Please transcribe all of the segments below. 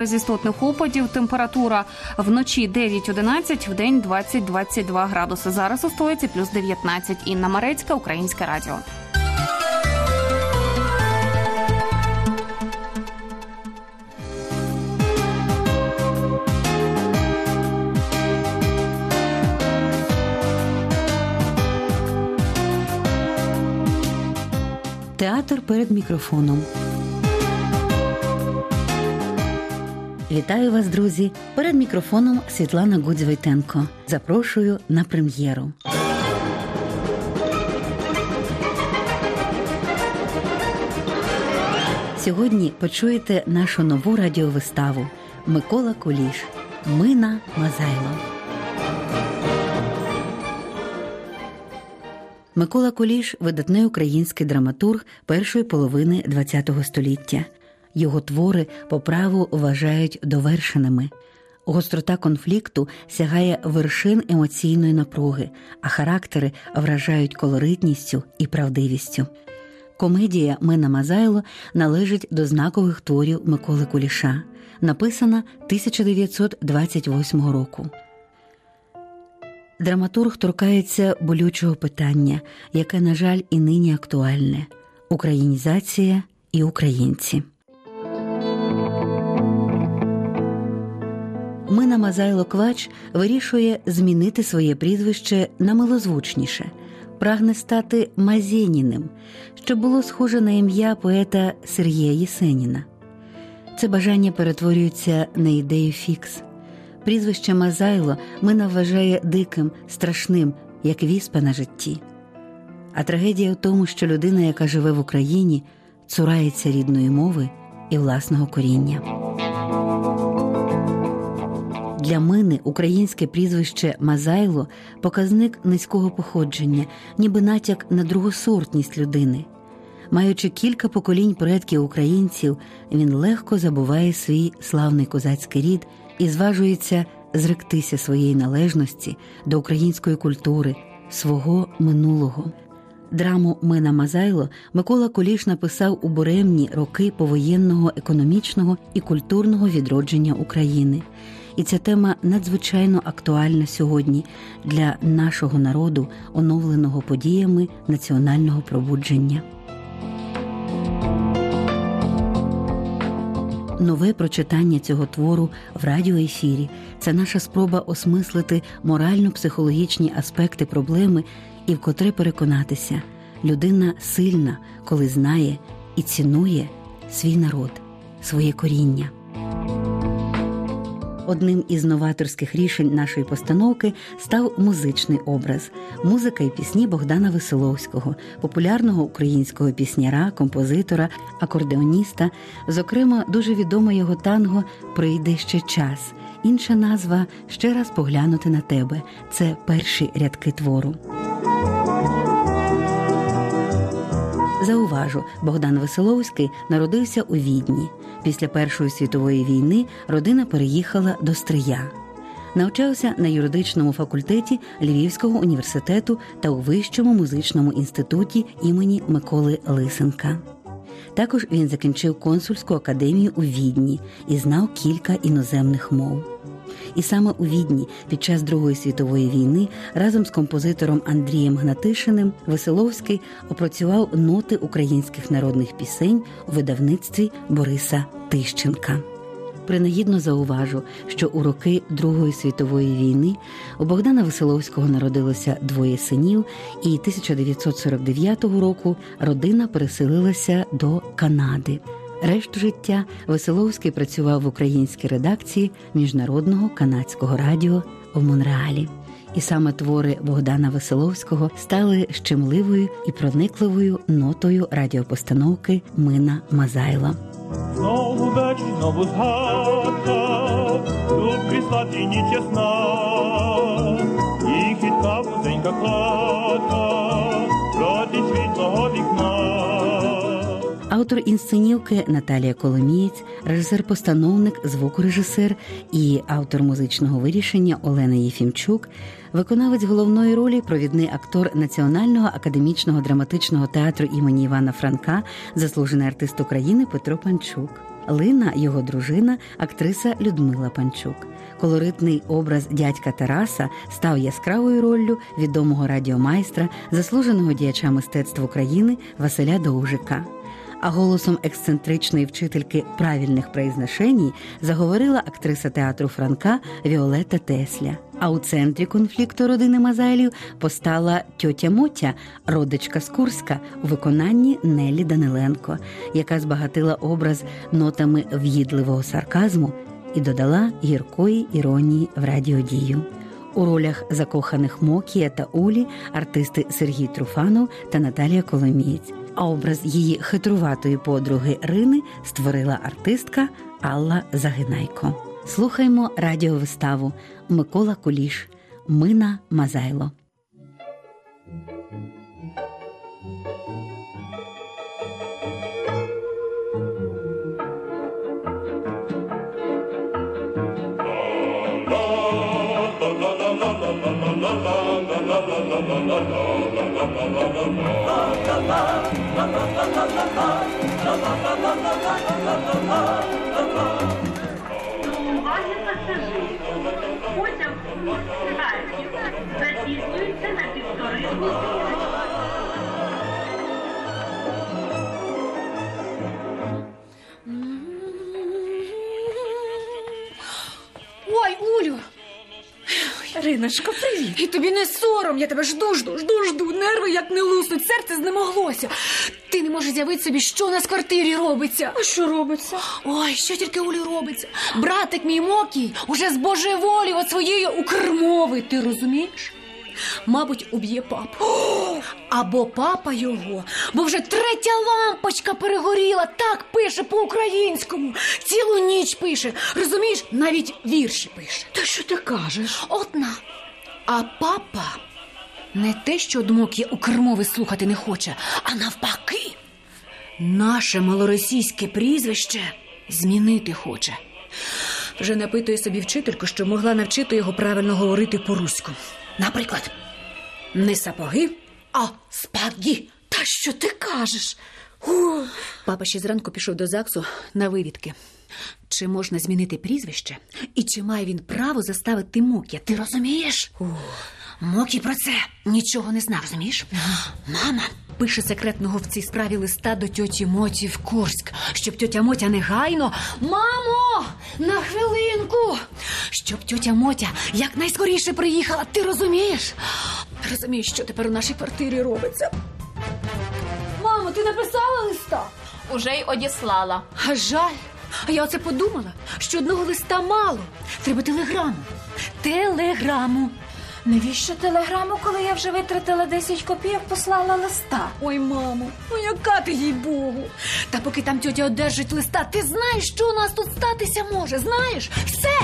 Без істотних опадів температура вночі 9-11, в день 20-22 градуси. Зараз у столиці плюс 19. Інна Марецька, Українське радіо. Театр перед мікрофоном. Вітаю вас, друзі! Перед мікрофоном Світлана Гудзь-Войтенко. Запрошую на прем'єру. Сьогодні почуєте нашу нову радіовиставу Микола Куліш. Мина Мазайло. Микола Куліш видатний український драматург першої половини ХХ століття. Його твори по праву вважають довершеними. Гострота конфлікту сягає вершин емоційної напруги, а характери вражають колоритністю і правдивістю. Комедія Мина Мазайло належить до знакових творів Миколи Куліша, написана 1928 року. Драматург торкається болючого питання, яке, на жаль, і нині актуальне українізація і українці. Мазайло Квач вирішує змінити своє прізвище на милозвучніше, прагне стати Мазєніним, що було схоже на ім'я поета Сергія Єсеніна. Це бажання перетворюється на ідею фікс. Прізвище Мазайло Мина вважає диким, страшним, як віспа на житті. А трагедія в тому, що людина, яка живе в Україні, цурається рідної мови і власного коріння. Для мини українське прізвище Мазайло показник низького походження, ніби натяк на другосортність людини. Маючи кілька поколінь предків українців, він легко забуває свій славний козацький рід і зважується зректися своєї належності до української культури, свого минулого. Драму Мина Мазайло Микола Куліш написав у буремні роки повоєнного економічного і культурного відродження України. І ця тема надзвичайно актуальна сьогодні для нашого народу, оновленого подіями національного пробудження. Нове прочитання цього твору в радіоефірі це наша спроба осмислити морально-психологічні аспекти проблеми і вкотре переконатися, людина сильна, коли знає і цінує свій народ, своє коріння. Одним із новаторських рішень нашої постановки став музичний образ, музика і пісні Богдана Веселовського, популярного українського пісняра, композитора, акордеоніста. Зокрема, дуже відомо його танго Прийде ще час. Інша назва ще раз поглянути на тебе. Це перші рядки твору. Зауважу, Богдан Веселовський народився у Відні. Після Першої світової війни родина переїхала до Стрия. Навчався на юридичному факультеті Львівського університету та у Вищому музичному інституті імені Миколи Лисенка. Також він закінчив консульську академію у Відні і знав кілька іноземних мов. І саме у Відні під час Другої світової війни разом з композитором Андрієм Гнатишиним Веселовський опрацював ноти українських народних пісень у видавництві Бориса Тищенка. Принагідно зауважу, що у роки Другої світової війни у Богдана Веселовського народилося двоє синів, і 1949 року родина переселилася до Канади. Решту життя Веселовський працював в українській редакції міжнародного канадського радіо в Монреалі. І саме твори Богдана Веселовського стали щемливою і проникливою нотою радіопостановки Мина Мазайла. Знову вечір, знову згадка, тут крісла тіні тісна, і хитка вузенька кладка, Автор інсценівки Наталія Коломієць, режисер-постановник, звукорежисер і автор музичного вирішення Олена Єфімчук, виконавець головної ролі, провідний актор Національного академічного драматичного театру імені Івана Франка, заслужений артист України Петро Панчук. Лина, його дружина, актриса Людмила Панчук. Колоритний образ дядька Тараса став яскравою роллю відомого радіомайстра, заслуженого діяча мистецтв України Василя Довжика. А голосом ексцентричної вчительки правильних произношеній заговорила актриса театру Франка Віолетта Тесля. А у центрі конфлікту родини Мазайлів постала тьотя Мотя, родичка з Курська, у виконанні Нелі Даниленко, яка збагатила образ нотами в'їдливого сарказму і додала гіркої іронії в радіодію. У ролях закоханих Мокія та Улі артисти Сергій Труфанов та Наталія Коломієць. А образ її хитруватої подруги Рини створила артистка Алла Загинайко. Слухаймо радіовиставу Микола Куліш Мина Мазайло. До уваги пасажирів. Потяг Харків запізнюється на півтори години. Риночко, привіт. І тобі не сором, я тебе жду, жду, жду, жду. Нерви як не луснуть, серце знемоглося. Ти не можеш з'явити собі, що у нас в квартирі робиться. А що робиться? Ой, що тільки Олі робиться. Братик мій Мокій уже з Божої волі от своєї укрмови, ти розумієш? Мабуть, уб'є папу. Або папа його, бо вже третя лампочка перегоріла, так пише по-українському. Цілу ніч пише. Розумієш, навіть вірші пише. Та що ти кажеш? Одна. А папа не те, що дмок у кермови слухати не хоче, а навпаки, наше малоросійське прізвище змінити хоче. Вже напитує собі вчительку, що могла навчити його правильно говорити по-руську. Наприклад, не сапоги, а спаги. Та що ти кажеш? О, Папа ще зранку пішов до ЗАГСу на вивідки. Чи можна змінити прізвище? І чи має він право заставити Мокія? Ти розумієш? Мокі про це нічого не знав, розумієш? Мама пише секретного в цій справі листа до тьоті Моті в Курськ, щоб тьотя Мотя негайно. Мамо! На хвилинку! Щоб тьотя Мотя якнайскоріше приїхала, ти розумієш? Розумієш, що тепер у нашій квартирі робиться? Мамо, ти написала листа? Уже й одіслала. А жаль. А я оце подумала, що одного листа мало. Треба телеграму. Телеграму. Навіщо телеграму, коли я вже витратила 10 копійок, послала листа? Ой, мамо, ну яка ти їй Богу. Та поки там тьотя одержить листа, ти знаєш, що у нас тут статися може? Знаєш? Все.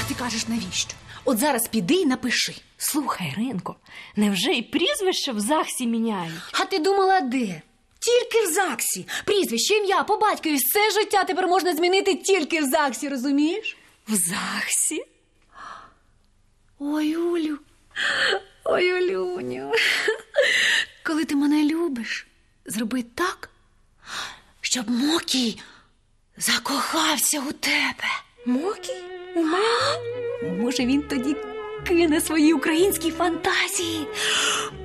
А ти кажеш, навіщо? От зараз піди і напиши. Слухай, Ринко, невже і прізвище в ЗАГСі міняють? А ти думала, де? Тільки в ЗАГСі. Прізвище, ім'я, по батькові, все життя тепер можна змінити тільки в ЗАГСі, розумієш? В ЗАГСі? Ой, Улю, ой, Олюню, коли ти мене любиш, зроби так, щоб Мокій закохався у тебе. Мокій? Може, він тоді кине свої українські фантазії.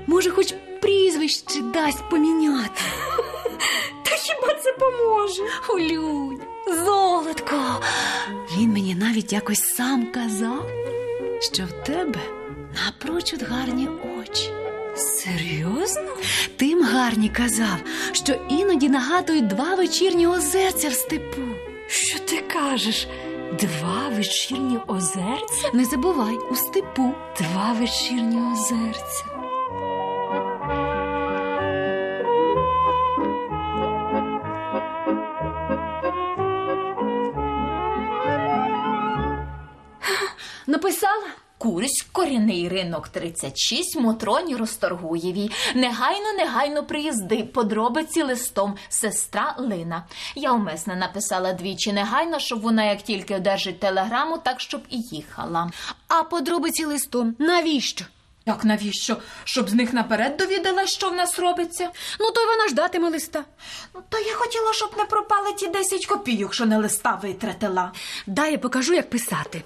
Може, хоч прізвище дасть поміняти. Та хіба це поможе? Олюнь, золотко. Він мені навіть якось сам казав, що в тебе напрочуд гарні очі. Серйозно? Тим гарні казав, що іноді нагадують два вечірні озерця в степу. Що ти кажеш? Два вечірні озерця? Не забувай у степу. Два вечірні озерця. Курськ, корінний ринок 36, Мотроні Розторгуєвій. Негайно, негайно приїзди, подробиці листом, сестра Лина. Я умисне написала двічі негайно, щоб вона, як тільки одержить телеграму, так щоб і їхала. А подробиці листом. Навіщо? Як навіщо? Щоб з них наперед довідалась, що в нас робиться? Ну, то й вона ждатиме листа. Ну, то я хотіла, щоб не пропали ті 10 копійок, що на листа витратила. Дай я покажу, як писати.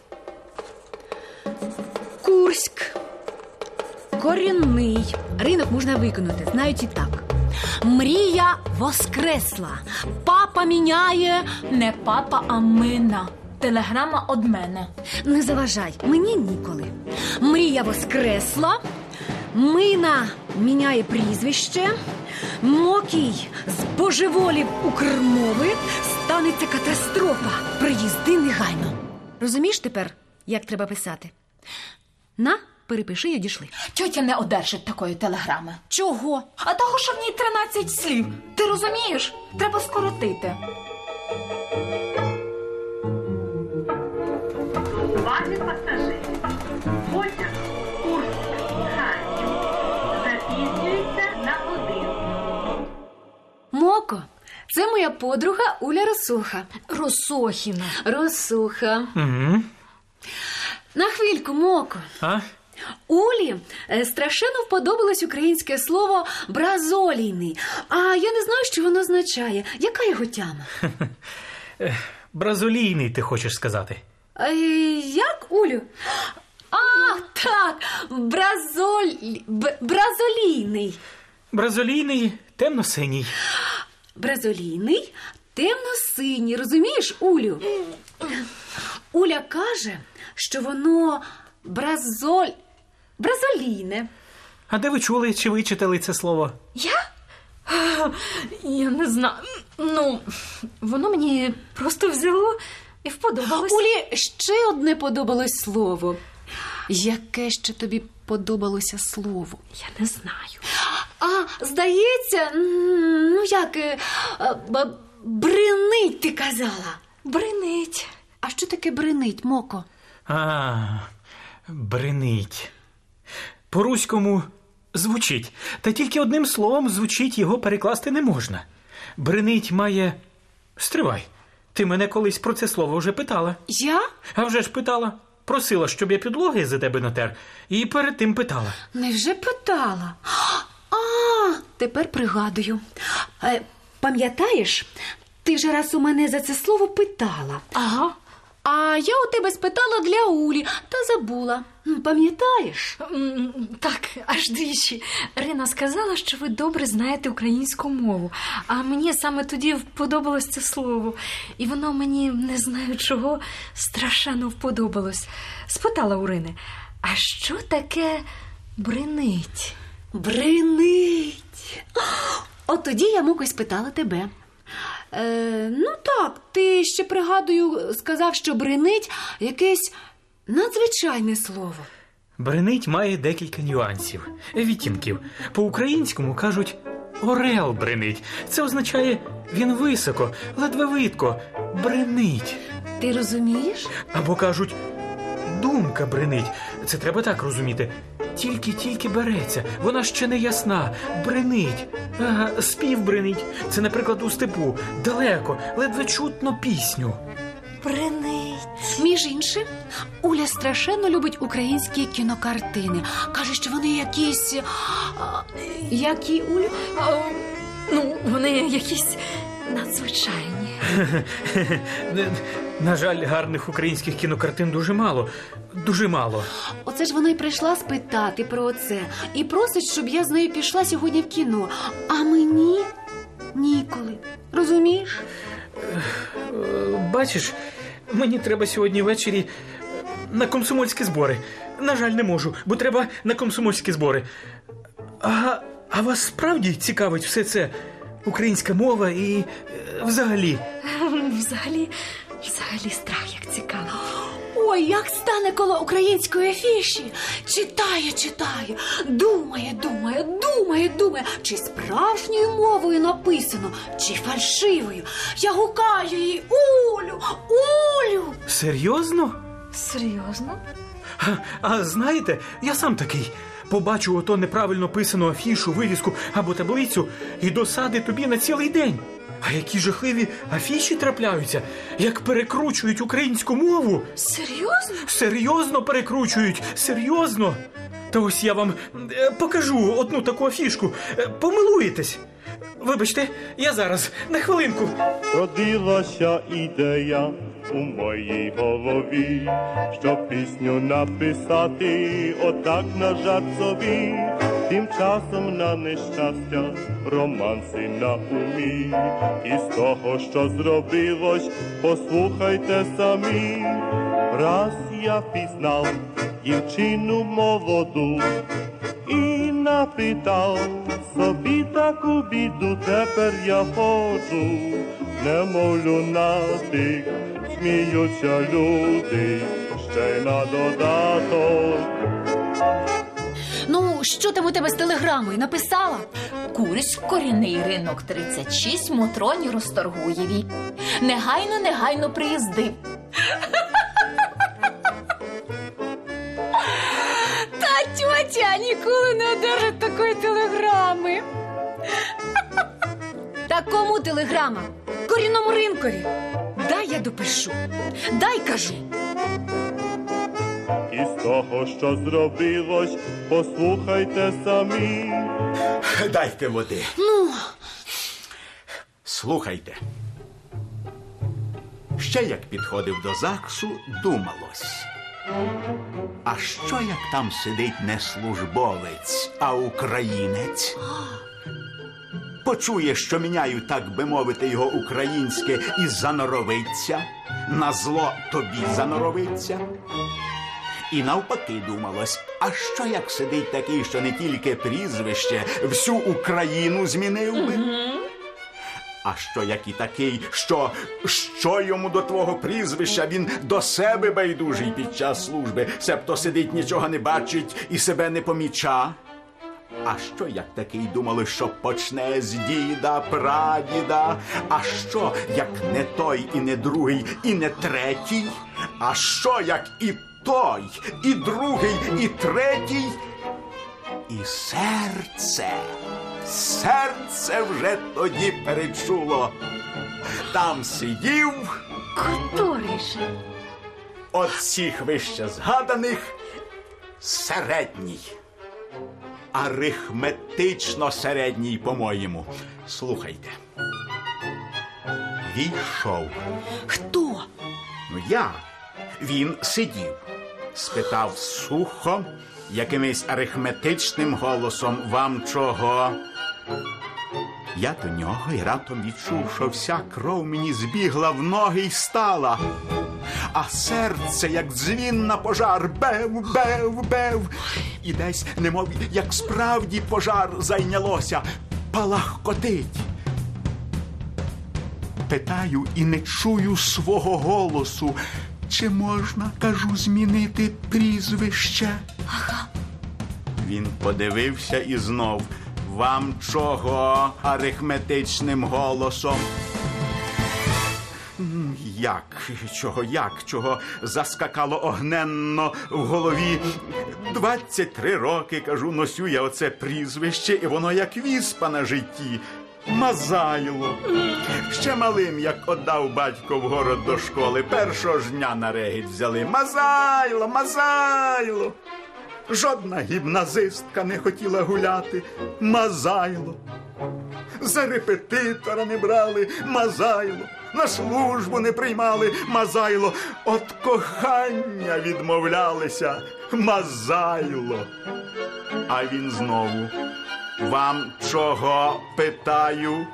Курськ. Корінний. Ринок можна виконати, знають і так. Мрія воскресла. Папа міняє. Не папа, а мина. Телеграма од мене. Не заважай, мені ніколи. Мрія воскресла. Мина міняє прізвище. Мокій з божеволів у Кремови станеться катастрофа. Приїзди негайно. Розумієш тепер, як треба писати? На, перепиши й одійшли. Тьотя не одержить такої телеграми. Чого? А того, що в ній 13 слів. Ти розумієш? Треба скоротити. До пасажирів. Потяг Курськ Харків запізнюється на годину. Моко, це моя подруга Уля Росуха. Росохіна. Росуха. Угу. На хвильку, Моко. А? Улі е, страшенно вподобалось українське слово бразолійний. А я не знаю, що воно означає. Яка його тяма? Бразолійний, ти хочеш сказати. Е, як Улю? А, так, бразоль... б- бразолійний. Бразолійний темно-синій. Бразолійний, темно-синій, розумієш, Улю? Уля каже, що воно бразоль... бразолійне. А де ви чули чи вичитали це слово? Я Я не знаю. Ну, воно мені просто взяло і вподобалось. Улі ще одне подобалось слово. Яке ще тобі подобалося слово? Я не знаю. А, здається, ну як е, бринить, ти казала. Бринить. А що таке бринить, Моко? А, бринить. По-руському звучить, та тільки одним словом звучить його перекласти не можна. Бринить має. Стривай. Ти мене колись про це слово вже питала. Я А вже ж питала. Просила, щоб я підлоги за тебе натер, і перед тим питала. невже питала? А, тепер пригадую. Е, пам'ятаєш, ти ж раз у мене за це слово питала. Ага. А я у тебе спитала для Улі та забула. Пам'ятаєш? Так, аж двічі. Рина сказала, що ви добре знаєте українську мову. А мені саме тоді вподобалось це слово. І воно мені не знаю чого страшенно вподобалось. Спитала у Рини, а що таке бринить? Бринить. От тоді я муко й спитала тебе. Е, ну так, ти ще пригадую, сказав, що бринить якесь надзвичайне слово. Бринить має декілька нюансів, відтінків. По-українському кажуть орел бринить. Це означає він високо, ледве видко, бринить. Ти розумієш? Або кажуть думка бринить. Це треба так розуміти. Тільки-тільки береться, вона ще не ясна, бринить. Ага, спів бринить. Це, наприклад, у степу, далеко, ледве чутно пісню. Бринить. Між іншим, Уля страшенно любить українські кінокартини. Каже, що вони якісь. а, які Улю? А, ну, вони якісь надзвичайні. На жаль, гарних українських кінокартин дуже мало. Дуже мало. Оце ж вона й прийшла спитати про це і просить, щоб я з нею пішла сьогодні в кіно. А мені ніколи. Розумієш? Е, Бачиш, мені треба сьогодні ввечері е, на комсомольські збори. На жаль, не можу, бо треба на комсомольські збори. А, а вас справді цікавить все це? Українська мова і е, взагалі. Взагалі, взагалі страх як цікаво. Ой, як стане коло української афіші. Читає, читає, думає, думає, думає, думає, чи справжньою мовою написано, чи фальшивою. Я гукаю їй Улю, Улю. Серйозно? Серйозно? А, а знаєте, я сам такий. Побачу ото неправильно писану афішу, вивіску або таблицю і досади тобі на цілий день. А які жахливі афіші трапляються, як перекручують українську мову. Серйозно? Серйозно перекручують, серйозно. Та ось я вам е, покажу одну таку афішку. Е, Помилуєтесь. Вибачте, я зараз на хвилинку. Родилася ідея у моїй голові, щоб пісню написати отак на жарт собі. Тим часом на нещастя романси на умі. І з того, що зробилось, послухайте самі. Раз я пізнав дівчину молоду і напитав собі таку біду, тепер я ходжу, немов люнатик, сміються люди, ще й на додаток. Ну, що там у тебе з телеграмою? Написала? Курськ, корінний ринок 36, Мотроні Розторгуєвій. Негайно, негайно приїзди. Та тьотя ніколи не одержить такої телеграми. Та кому телеграма? Корінному ринкові. Дай я допишу. Дай кажу. І з того, що зробилось, послухайте самі. Дайте води. Ну, Слухайте. Ще як підходив до ЗАГСу, думалось. А що як там сидить не службовець, а українець? Почує, що міняю, так би мовити, його українське і заноровиться, на зло тобі заноровиться. І навпаки думалось, а що як сидить такий, що не тільки прізвище, всю Україну змінив би? А що як і такий, що, що йому до твого прізвища він до себе байдужий під час служби, себто сидить, нічого не бачить і себе не поміча? А що як такий думали, що почне з діда, прадіда? А що як не той, і не другий, і не третій? А що як і той, і другий, і третій? І серце, серце вже тоді перечуло. Там сидів Котрий же? от всіх вище згаданих середній. Арифметично середній, по-моєму. Слухайте. Війшов. хто? Ну, я. Він сидів, спитав сухо, якимось арифметичним голосом вам чого. Я до нього і раптом відчув, що вся кров мені збігла в ноги й стала. А серце, як дзвін на пожар, бев, бев, бев. І десь, немов як справді пожар зайнялося, палахкотить. Питаю і не чую свого голосу. Чи можна, кажу, змінити прізвище? Ага. Він подивився і знов. Вам чого арифметичним голосом? Як, чого, як, чого заскакало огненно в голові. 23 роки, кажу, носю я оце прізвище, і воно як віспа на житті. Мазайло. Ще малим, як отдав батько в город до школи, першого ж дня на регіт взяли. Мазайло, мазайло. Жодна гімназистка не хотіла гуляти. Мазайло. За репетитора не брали Мазайло. На службу не приймали Мазайло. От кохання відмовлялися Мазайло. А він знову. Вам чого питаю?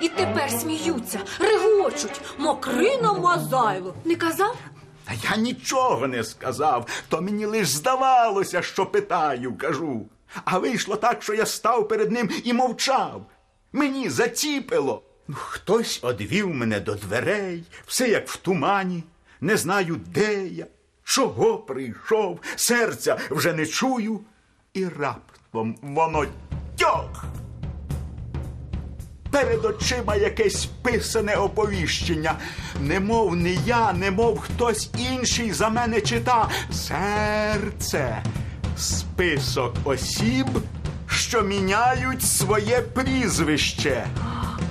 І тепер сміються, регочуть. Мокрина Мазайло. Не казав? Та я нічого не сказав, то мені лиш здавалося, що питаю, кажу. А вийшло так, що я став перед ним і мовчав. Мені заціпило. Ну, Хтось одвів мене до дверей, все як в тумані. Не знаю, де я, чого прийшов, серця вже не чую, і раптом воно тьох. Перед очима якесь писане оповіщення. Немов не я, немов хтось інший за мене чита. Серце, список осіб, що міняють своє прізвище.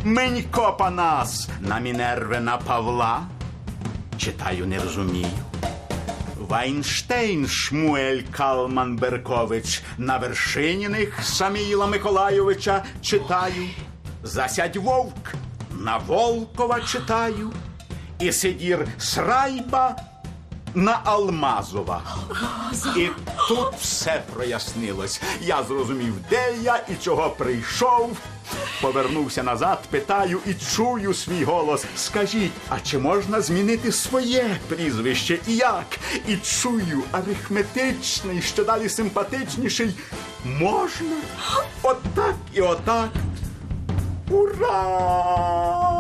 Менько Панас на Мінервина Павла. Читаю, не розумію. Вайнштейн Шмуель Калман Беркович. На вершині них Саміла Миколайовича читаю. Засядь вовк, на Волкова читаю. І сидір Срайба на Алмазова. І тут все прояснилось. Я зрозумів, де я і чого прийшов. Повернувся назад, питаю і чую свій голос. Скажіть, а чи можна змінити своє прізвище і як? І чую арифметичний, що далі симпатичніший. Можна? Отак і отак. Ура!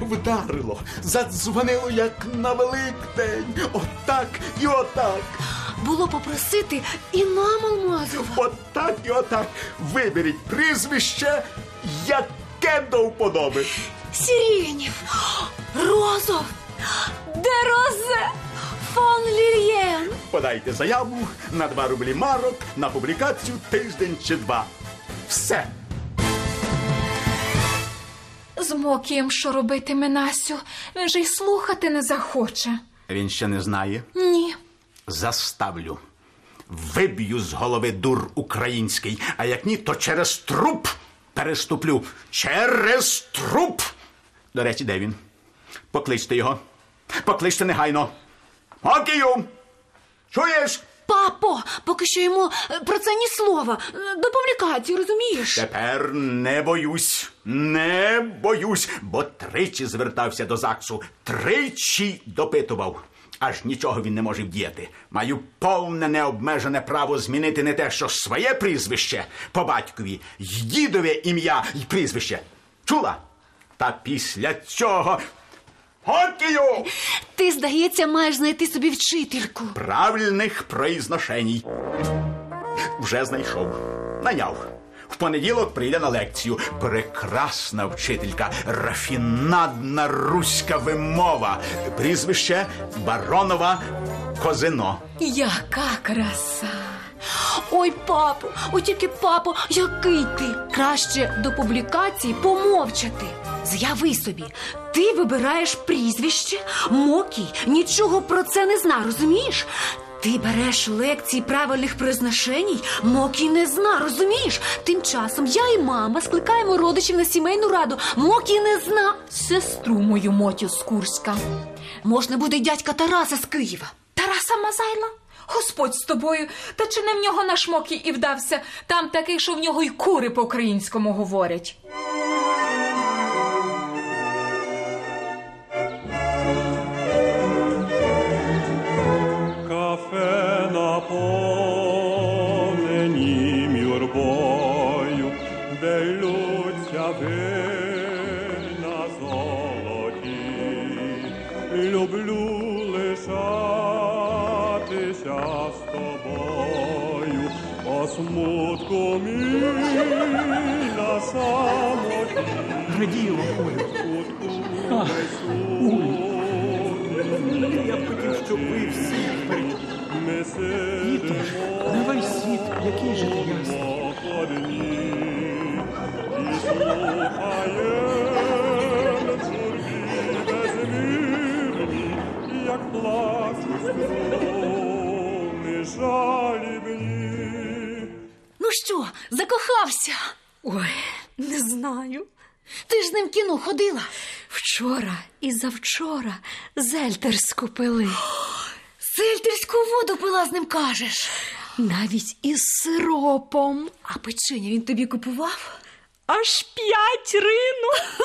Вдарило, задзвонило, як на Великдень. Отак і отак. Було попросити і нам алмазова. Отак і отак. Виберіть прізвище, яке до вподоби. Сиренів, Розов, Дерозе, фон Лільєн. Подайте заяву на два рублі марок на публікацію тиждень чи два. Все. З Мокієм що робитиме Насю? Він же й слухати не захоче. Він ще не знає. Ні. Заставлю. Виб'ю з голови дур український, а як ні, то через труп переступлю. Через труп. До речі, де він? Покличте його. Покличте негайно. Окію! Чуєш? Папо, поки що йому е, про це ні слова. Е, До публікації, розумієш? Тепер не боюсь, не боюсь, бо тричі звертався до ЗАГСу, тричі допитував. Аж нічого він не може вдіяти. Маю повне необмежене право змінити не те, що своє прізвище по батькові, й дідове ім'я й прізвище. Чула? Та після цього. Окію! Ти, здається, маєш знайти собі вчительку. правильних произношеній. Вже знайшов. Наняв. В понеділок прийде на лекцію. Прекрасна вчителька, рафінадна руська вимова. Прізвище Баронова Козино. Яка краса! Ой, папо, ой тільки папо, який ти? Краще до публікації помовчати. З'яви собі, ти вибираєш прізвище, Мокій нічого про це не зна, розумієш? Ти береш лекції правильних произношеній, Мокій не зна, розумієш? Тим часом я і мама скликаємо родичів на сімейну раду. Мокій не зна. Сестру мою Мотю з Курська. Можна буде й дядька Тараса з Києва. Тараса Мазайла? Господь з тобою, та чи не в нього наш Мокій і вдався? Там такий, що в нього й кури по-українському говорять. Наповнені юрбою, де лються вина золоті. Люблю лишатися з тобою, о смутку мій на самоті. Ах, Олю. Я б хотів, щоб ви всі ми на весь світ, який же ти ясний. і слухаєм журбі безмірні, як плачуть жалібні. Ну що, закохався? Ой, не знаю. Ти ж з ним в кіно ходила. Вчора і завчора зельтерську пили. Сельтерську воду пила з ним кажеш. Навіть із сиропом. А печення він тобі купував? Аж п'ять рину.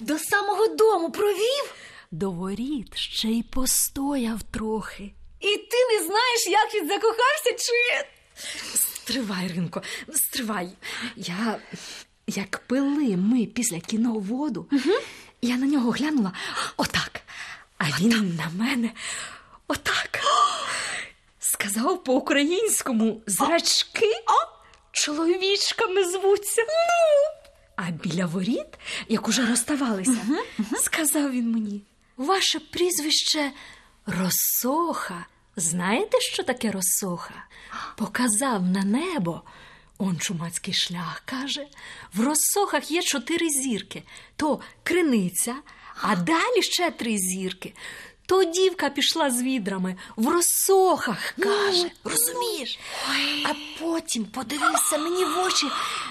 До самого дому провів? До воріт ще й постояв трохи. І ти не знаєш, як він закохався, чи. Стривай, Ринко, стривай. Я як пили ми після кіно воду, я на нього глянула отак. А він на мене. Сказав по-українському зрачки чоловічками звуться. Ну. А біля воріт, як уже розставалися, сказав він мені: ваше прізвище Росоха. Знаєте, що таке Росоха? Показав на небо. Он чумацький шлях каже: в Росохах є чотири зірки: то криниця, А далі ще три зірки. То дівка пішла з відрами в розсохах, каже. Розумієш? А потім подивився мені в очі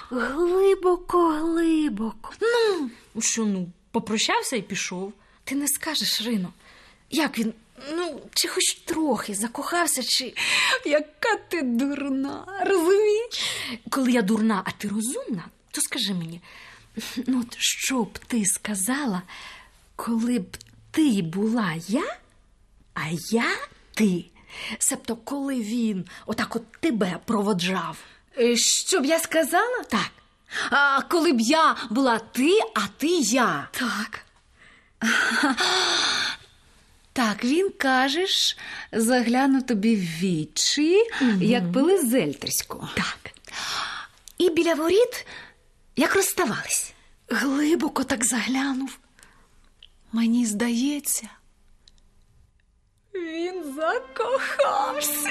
глибоко, глибоко. Ну, що ну, попрощався і пішов. Ти не скажеш, Рино, як він, ну, чи хоч трохи закохався, чи. Яка ти дурна, розумієш? Коли я дурна, а ти розумна, то скажи мені, ну, от що б ти сказала, коли б ти була я, а я ти. Себто, коли він отак от тебе проводжав. Е, Що б я сказала? Так, А коли б я була ти, а ти я. так. Так, він кажеш, заглянув тобі в вічі, як пили зельтерську. Так. І біля воріт, як розставались. Глибоко так заглянув. Мені здається, Він закохався.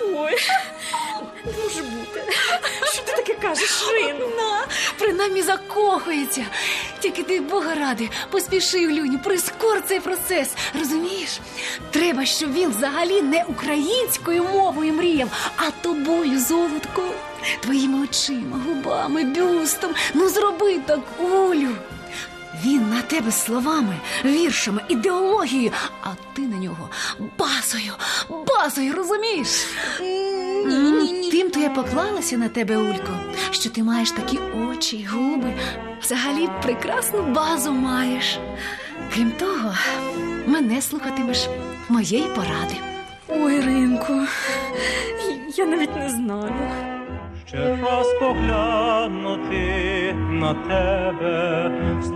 Ой, не може бути. Що ти таке кажеш, Рину? на, принаймні закохується. Тільки ти Бога ради, поспіши, Люню, прискор цей процес. Розумієш? Треба, щоб він взагалі не українською мовою мріяв, а тобою, золоткою, твоїми очима, губами, бюстом. Ну зроби так, Олю. Він на тебе словами, віршами, ідеологією, а ти на нього базою, базою, розумієш? Тим то я поклалася на тебе, Улько, що ти маєш такі очі, губи, взагалі прекрасну базу маєш. Крім того, мене слухатимеш моєї поради. Ой, Ринку, я навіть не знаю. Ще раз поглянути на тебе,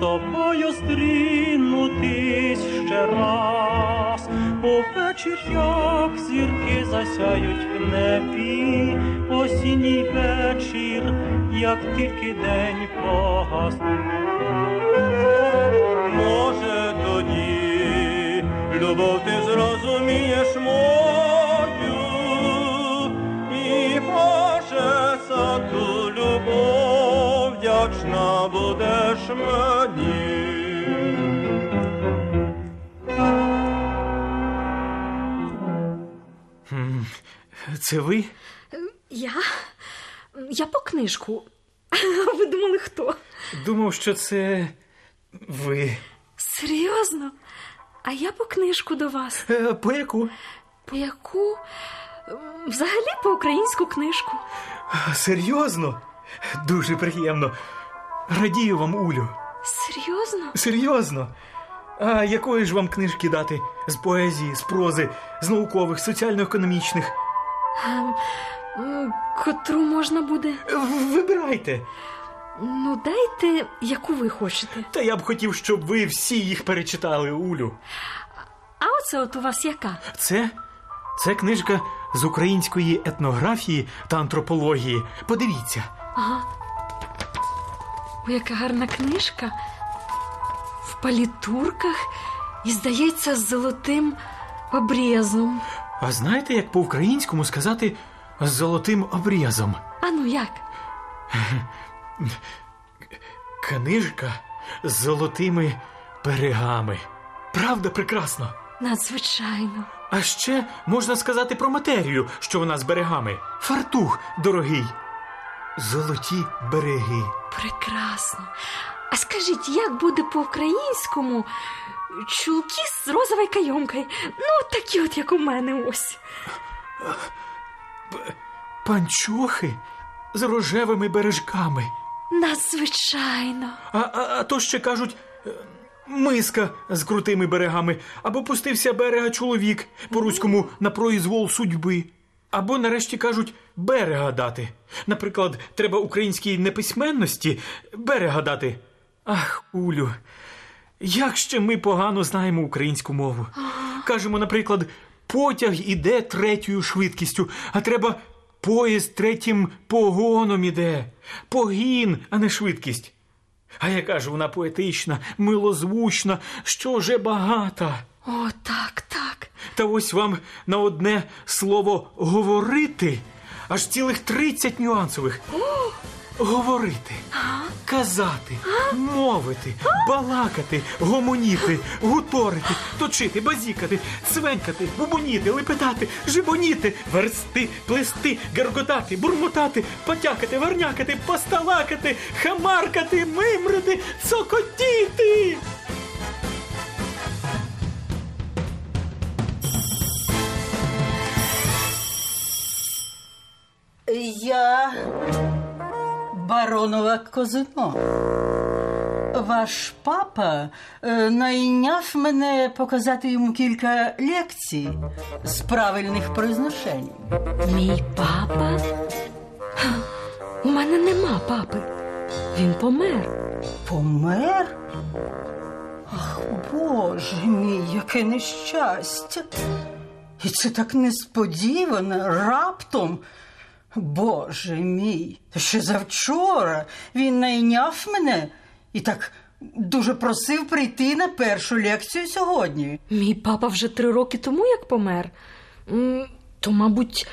тобою стрінутись ще раз, увечір, як зірки засяють в небі, осінній вечір, як тільки день погас. Будеш. Це ви? Я? Я по книжку. А ви думали, хто? Думав, що це ви. Серйозно? А я по книжку до вас. Е, По яку? По яку? М, Взагалі по українську книжку. Серйозно? Дуже приємно. Радію вам, Улю. Серйозно? Серйозно. А якої ж вам книжки дати? З поезії, з прози, з наукових, соціально-економічних? Ем, Котру можна буде? Вибирайте. Ну, дайте, яку ви хочете. Та я б хотів, щоб ви всі їх перечитали, Улю. А оце от у вас яка? Це? Це книжка з української етнографії та антропології. Подивіться. Ага. Ой, яка гарна книжка. В палітурках і, здається, з золотим обрізом. А знаєте, як по-українському сказати з золотим обрізом? А ну як? Книжка з золотими берегами. Правда, прекрасно. Надзвичайно. А ще можна сказати про матерію, що вона з берегами. Фартух дорогий. Золоті береги. Прекрасно. А скажіть, як буде по-українському чулки з розовою кайомкою? Ну, такі от, як у мене ось. Панчохи з рожевими бережками. Надзвичайно. А, а, а то ще кажуть. е, Миска з крутими берегами, або пустився берега чоловік по-руському на произвол судьби. Або нарешті кажуть берега дати. Наприклад, треба українській неписьменності берега дати. Ах, Улю, як ще ми погано знаємо українську мову. Кажемо, наприклад, потяг іде третьою швидкістю, а треба поїзд третім погоном іде. Погін, а не швидкість. А яка ж вона поетична, милозвучна, що вже багата. О, так, так. Та ось вам на одне слово говорити аж цілих 30 нюансових. Говорити, казати, мовити, балакати, гомоніти, гуторити, точити, базікати, цвенькати, бубоніти, лепетати, жибоніти, версти, плести, герготати, бурмотати, потякати, варнякати, посталакати, хамаркати, мимрити, цокотіти. Я баронова Козино. Ваш папа е, найняв мене показати йому кілька лекцій з правильних произношень. Мій папа? У мене нема папи. Він помер. Помер? Ах, Боже мій, яке нещастя. І це так несподівано, раптом. Боже мій, ще завчора він найняв мене і так дуже просив прийти на першу лекцію сьогодні. Мій папа вже три роки тому як помер. То, мабуть,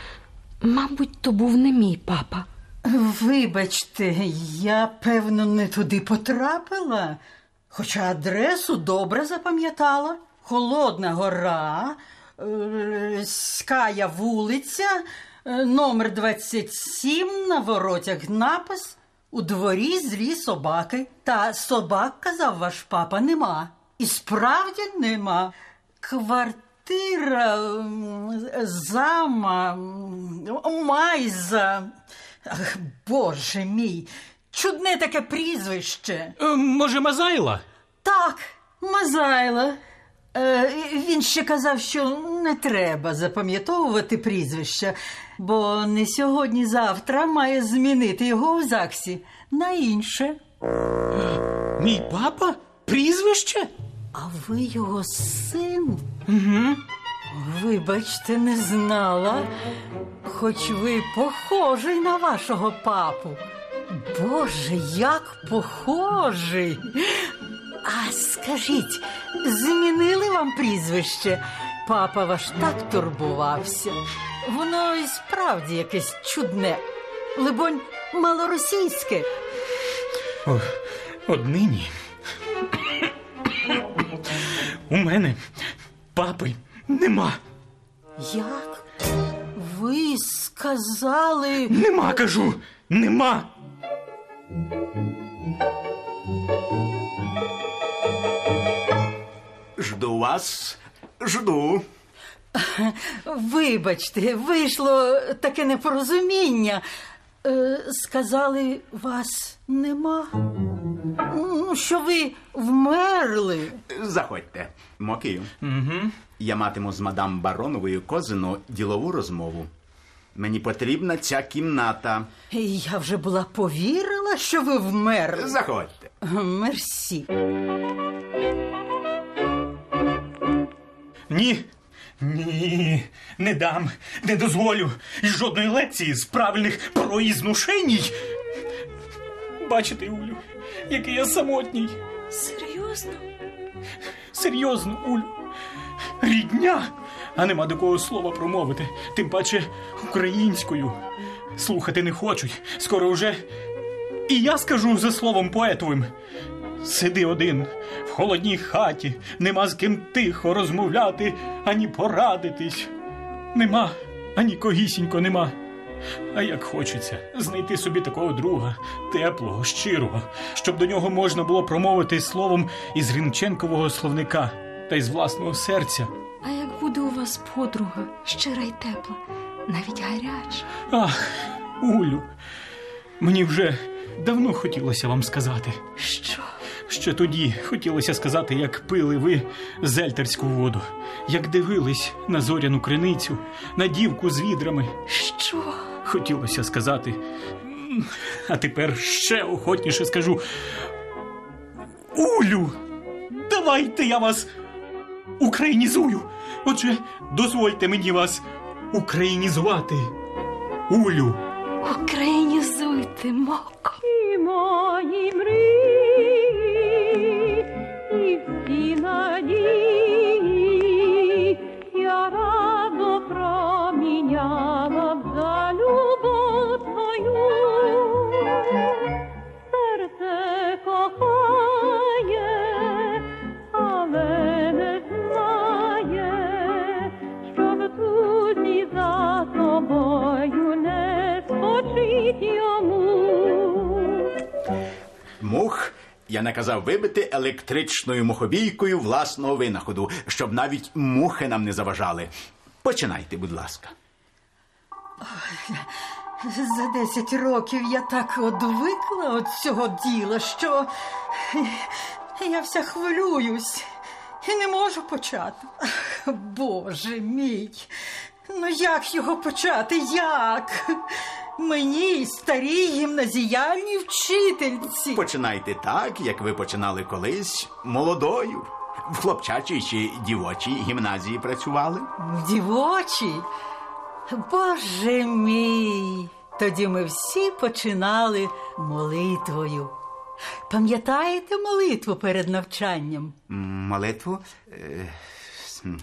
мабуть, то був не мій папа. Вибачте, я певно не туди потрапила, хоча адресу добре запам'ятала. Холодна гора, е, Ская вулиця, номер 27, на воротях напис у дворі злі собаки. Та собак, казав ваш папа, нема. І справді нема. Квартира зама, майза. Ах, Боже мій, чудне таке прізвище. Е, Може, Мазайла? Так, Мазайла. Е, він ще казав, що не треба запам'ятовувати прізвища, бо не сьогодні-завтра має змінити його у ЗАГСі на інше. Мій папа? Прізвище? А ви його син? Вибачте, не знала, хоч ви похожий на вашого папу. Боже, як похожий. А скажіть, змінили вам прізвище? Папа ваш так турбувався. Воно і справді якесь чудне. Либонь, малоросійське. Однині. У мене папи нема. Як? Ви сказали. Нема, кажу, нема. Жду вас, жду. Вибачте, вийшло таке непорозуміння. Е, сказали, вас нема. Ну, Що ви вмерли. Заходьте, Мокію. Угу. Я матиму з мадам Бароновою Козино ділову розмову. Мені потрібна ця кімната. Я вже була повірила, що ви вмерли. Заходьте. Мерсі. Ні. Ні, не дам, не дозволю. І жодної лекції з правильних проізнушеній. Бачите, Улю, який я самотній. Серйозно? Серйозно, Улю. Рідня, а нема до кого слова промовити, тим паче українською. Слухати не хочуть. Скоро вже і я скажу за словом поетовим. Сиди один в холодній хаті, нема з ким тихо розмовляти, ані порадитись. Нема, ані когісінько нема. А як хочеться знайти собі такого друга, теплого, щирого, щоб до нього можна було промовити словом із Гринченкового словника та із власного серця. А як буде у вас подруга, щира й тепла, навіть гаряча? Ах, Улю, мені вже давно хотілося вам сказати. Що? Ще тоді хотілося сказати, як пили ви зельтерську воду, як дивились на зоряну криницю, на дівку з відрами. Що? Хотілося сказати, а тепер ще охотніше скажу. Улю, давайте я вас українізую. Отже, дозвольте мені вас українізувати. Улю. Українізуйте, моко. І мої мрії, і надії я радо проміняла б за любов твою, серце кохає, але не знає, що в туді за тобою не спочить йому. Мух я наказав вибити електричною мухобійкою власного винаходу, щоб навіть мухи нам не заважали. Починайте, будь ласка. За 10 років я так одвикла від цього діла, що я вся хвилююсь і не можу почати. Боже мій, ну як його почати? Як? Мені, старій гімназіальній вчительці. Починайте так, як ви починали колись молодою. В хлопчачій чи дівочій гімназії працювали. Дівочі. Боже мій. Тоді ми всі починали молитвою. Пам'ятаєте молитву перед навчанням? Молитву. Е,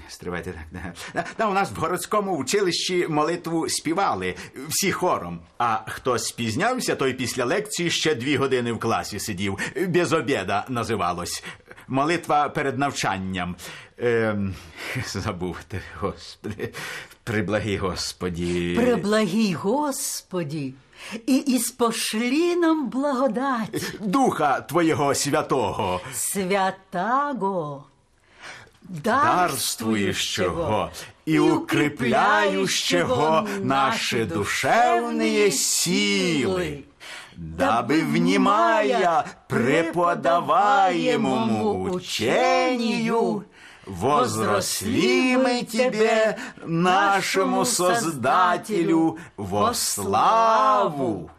Стривайте так. Да. Да, у нас в городському училищі молитву співали всі хором. А хто спізнявся, той після лекції ще дві години в класі сидів. Без обіда називалось. Молитва перед навчанням. Ем, забув, ти, господи. Приблагий Господі. Преблагій Господі, і із пошлі нам благодать Духа Твоєго святого. святаго, дарствующего и укрепляющего наши душевные силы, дабы, внимая преподаваемому учению, возросли мы Тебе, нашему Создателю, во славу,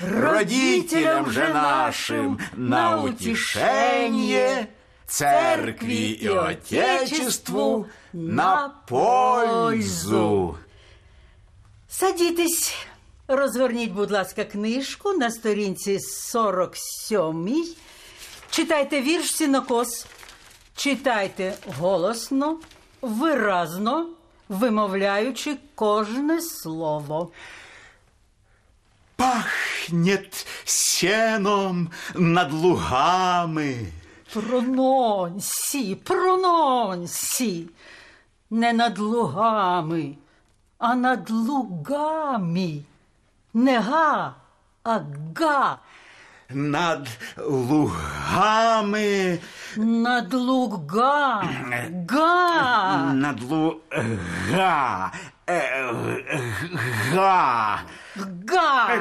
родителям же нашим на утешение, церкви и Отечеству на пользу. Садітесь, розверніть, будь ласка, книжку на сторінці 47. Читайте вірш сінокос. Читайте голосно, виразно, вимовляючи кожне слово. Пахнет сеном над лугами. Прононсі, прононсі. Не над лугами, а над лугами. Не га, а га. Над лугами. Над луга. Га. Над луга. Е, Га. Га.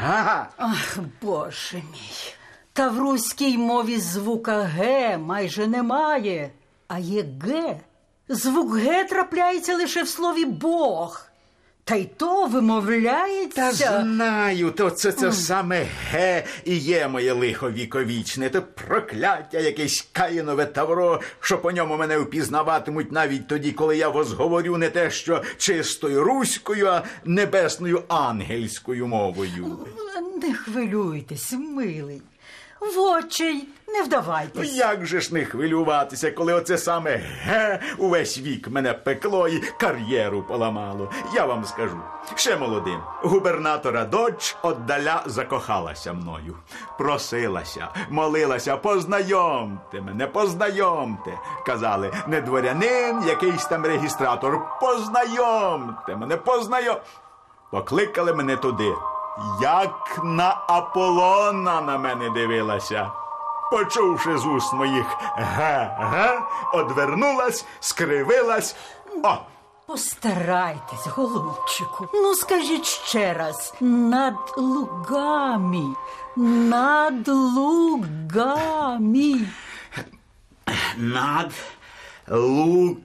Га. Ах, боже мій. Та в руській мові звука Г майже немає, а є Г. Звук Г трапляється лише в слові Бог. Та й то вимовляється. Та знаю, то це, це саме ге і є моє лихо віковічне, то прокляття якесь каїнове тавро, що по ньому мене впізнаватимуть навіть тоді, коли я возговорю не те, що чистою руською, а небесною ангельською мовою. Не хвилюйтесь, милий. В очей не Ну вдавайтесь. як же ж не хвилюватися, коли оце саме ге увесь вік мене пекло і кар'єру поламало. Я вам скажу, ще молодим, губернатора дочь отдаля закохалася мною. Просилася, молилася, познайомте мене, познайомте. Казали, не дворянин, якийсь там регістратор. Познайомте мене, познайом. Покликали мене туди. Як на Аполлона на мене дивилася. Почувши з уст моїх ге-ге, одвернулась, скривилась. О, Постарайтесь, голубчику. Ну, скажіть ще раз. Над лугами. Над лугами. над лугами.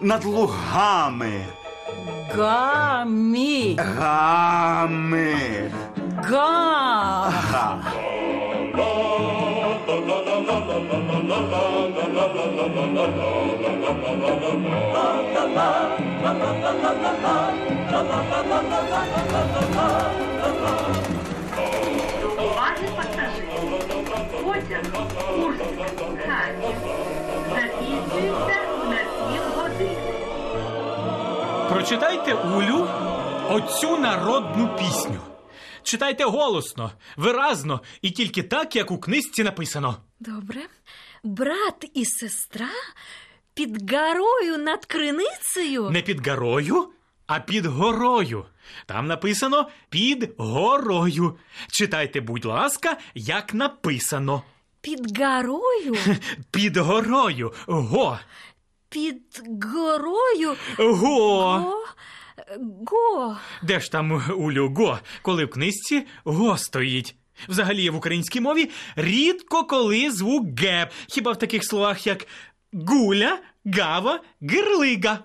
Над лугами. Гами. Гами. Га. Га. Уваги пасажирів. Потяг Курськ Прочитайте Улю оцю народну пісню. Читайте голосно, виразно і тільки так, як у книжці написано. Добре. Брат і сестра під горою над криницею. Не під горою, а під горою. Там написано під горою. Читайте, будь ласка, як написано. Під горою? Під горою. Го. Під горою? Го. Го? Го. Де ж там Улю го, коли в книжці го стоїть? Взагалі в українській мові рідко коли звук ге, хіба в таких словах як гуля, гава, гирлига.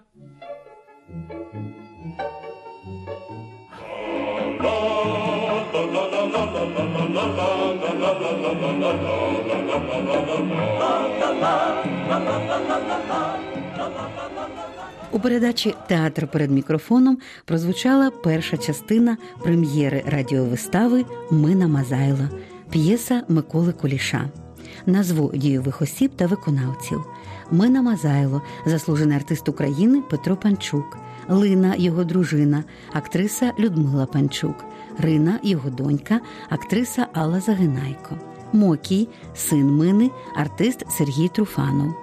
У передачі Театр перед мікрофоном прозвучала перша частина прем'єри радіовистави Мина Мазайло, п'єса Миколи Куліша. Назву дійових осіб та виконавців. Мина Мазайло, заслужений артист України Петро Панчук, Лина, його дружина, актриса Людмила Панчук, Рина, його донька, актриса Алла Загинайко, Мокій, син Мини, артист Сергій Труфанов.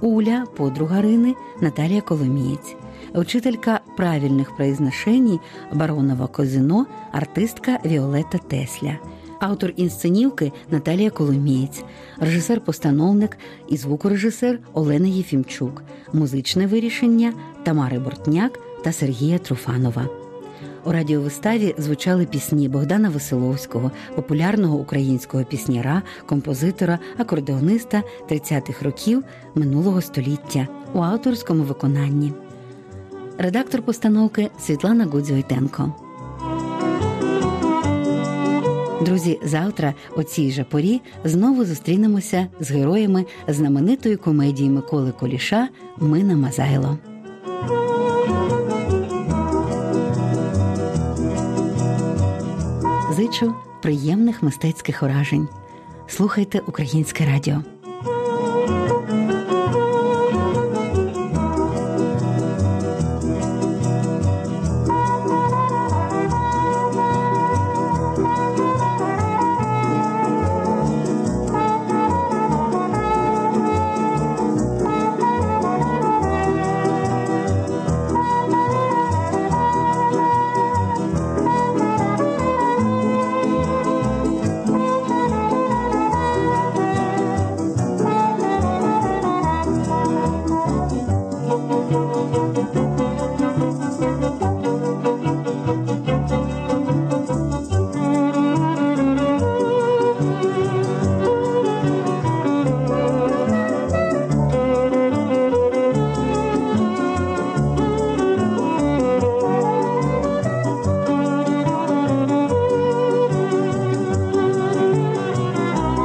Уля, подруга Рини Наталія Коломієць, учителька правильних произношеній Баронова Козино, артистка Віолетта Тесля, автор інсценівки Наталія Коломієць, режисер-постановник і звукорежисер Олена Єфімчук, музичне вирішення Тамари Бортняк та Сергія Труфанова. У радіовиставі звучали пісні Богдана Веселовського, популярного українського пісняра, композитора, акордеониста 30-х років минулого століття у авторському виконанні. Редактор постановки Світлана Гудзойтенко. Друзі, завтра о цій же порі знову зустрінемося з героями знаменитої комедії Миколи Коліша Мина Мазайло. Зичу приємних мистецьких уражень. Слухайте українське радіо.